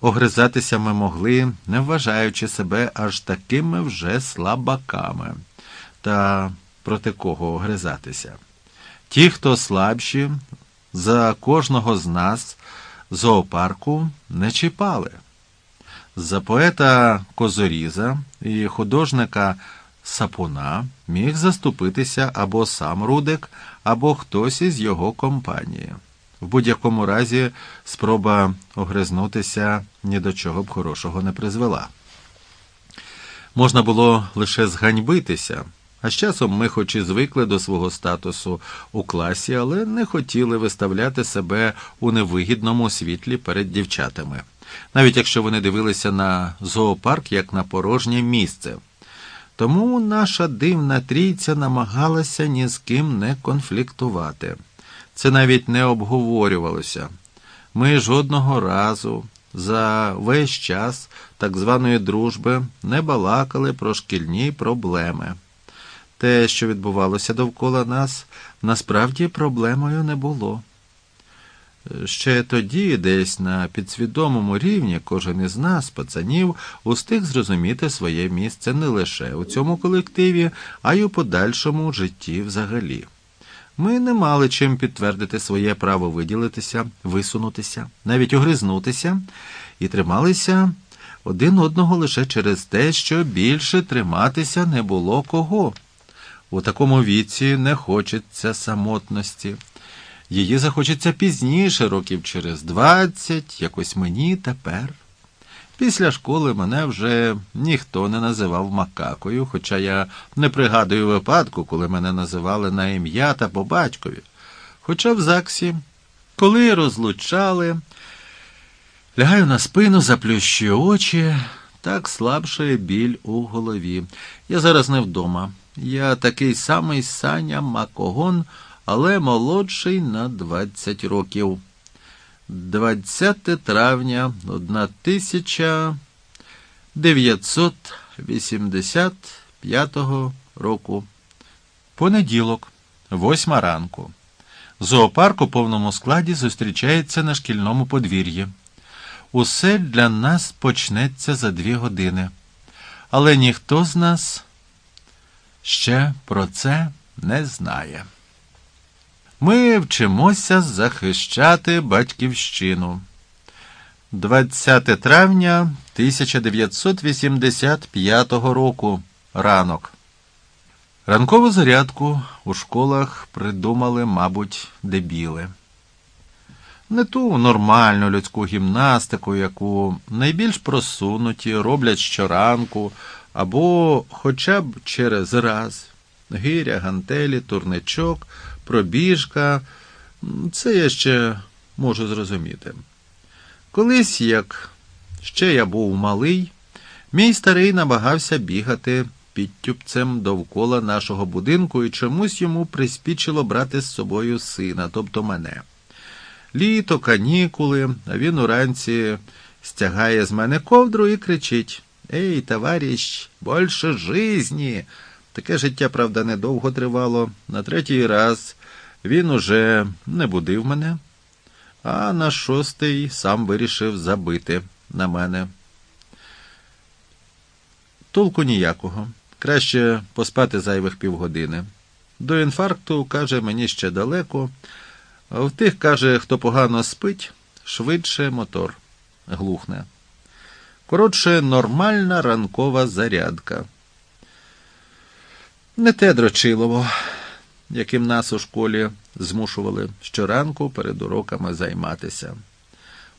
огризатися ми могли, не вважаючи себе аж такими вже слабаками. Та проти кого огризатися? Ті, хто слабші, за кожного з нас зоопарку не чіпали. За поета Козоріза і художника Сапуна міг заступитися або сам Рудик, або хтось із його компанії. В будь-якому разі спроба огризнутися ні до чого б хорошого не призвела. Можна було лише зганьбитися, а з часом ми, хоч і звикли до свого статусу у класі, але не хотіли виставляти себе у невигідному світлі перед дівчатами, навіть якщо вони дивилися на зоопарк як на порожнє місце. Тому наша дивна трійця намагалася ні з ким не конфліктувати. Це навіть не обговорювалося. Ми жодного разу за весь час так званої дружби не балакали про шкільні проблеми. Те, що відбувалося довкола нас, насправді проблемою не було. Ще тоді, десь на підсвідомому рівні, кожен із нас, пацанів, устиг зрозуміти своє місце не лише у цьому колективі, а й у подальшому житті взагалі. Ми не мали чим підтвердити своє право виділитися, висунутися, навіть огризнутися, і трималися один одного лише через те, що більше триматися не було кого. У такому віці не хочеться самотності. Її захочеться пізніше, років через двадцять, якось мені тепер. Після школи мене вже ніхто не називав макакою, хоча я не пригадую випадку, коли мене називали на ім'я та по батькові. Хоча в ЗАГСі, коли розлучали, лягаю на спину, заплющую очі, так слабшає біль у голові. Я зараз не вдома. Я такий самий Саня Макогон, але молодший на 20 років. 20 травня 1985 року. Понеділок, восьма ранку. Зоопарк у повному складі зустрічається на шкільному подвір'ї. Усе для нас почнеться за дві години. Але ніхто з нас ще про це не знає. Ми вчимося захищати батьківщину. 20 травня 1985 року. Ранок. Ранкову зарядку у школах придумали, мабуть, дебіли. Не ту нормальну людську гімнастику, яку найбільш просунуті роблять щоранку, або хоча б через раз гиря, гантелі, турничок пробіжка, це я ще можу зрозуміти. Колись, як ще я був малий, мій старий намагався бігати підтюпцем довкола нашого будинку і чомусь йому приспічило брати з собою сина, тобто мене. Літо, канікули, а він уранці стягає з мене ковдру і кричить Ей, товарищ, більше жизні. Таке життя, правда, недовго тривало. На третій раз він уже не будив мене, а на шостий сам вирішив забити на мене. Толку ніякого. Краще поспати зайвих півгодини. До інфаркту, каже, мені ще далеко. В тих, каже, хто погано спить, швидше мотор глухне. Коротше, нормальна ранкова зарядка. Не те дрочилово яким нас у школі змушували щоранку перед уроками займатися.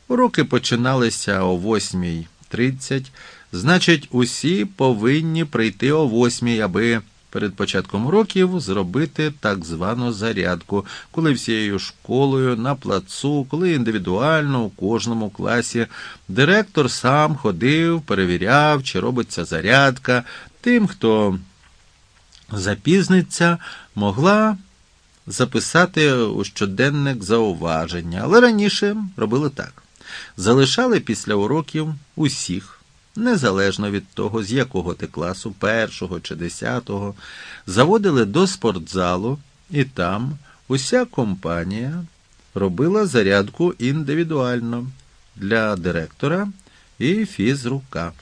Уроки починалися о 8.30, значить, усі повинні прийти о 8, аби перед початком уроків зробити так звану зарядку, коли всією школою на плацу, коли індивідуально у кожному класі директор сам ходив, перевіряв, чи робиться зарядка, тим, хто запізниться, могла записати у щоденник зауваження, але раніше робили так: залишали після уроків усіх, незалежно від того, з якого ти класу, першого чи десятого, заводили до спортзалу, і там уся компанія робила зарядку індивідуально для директора і фізрука.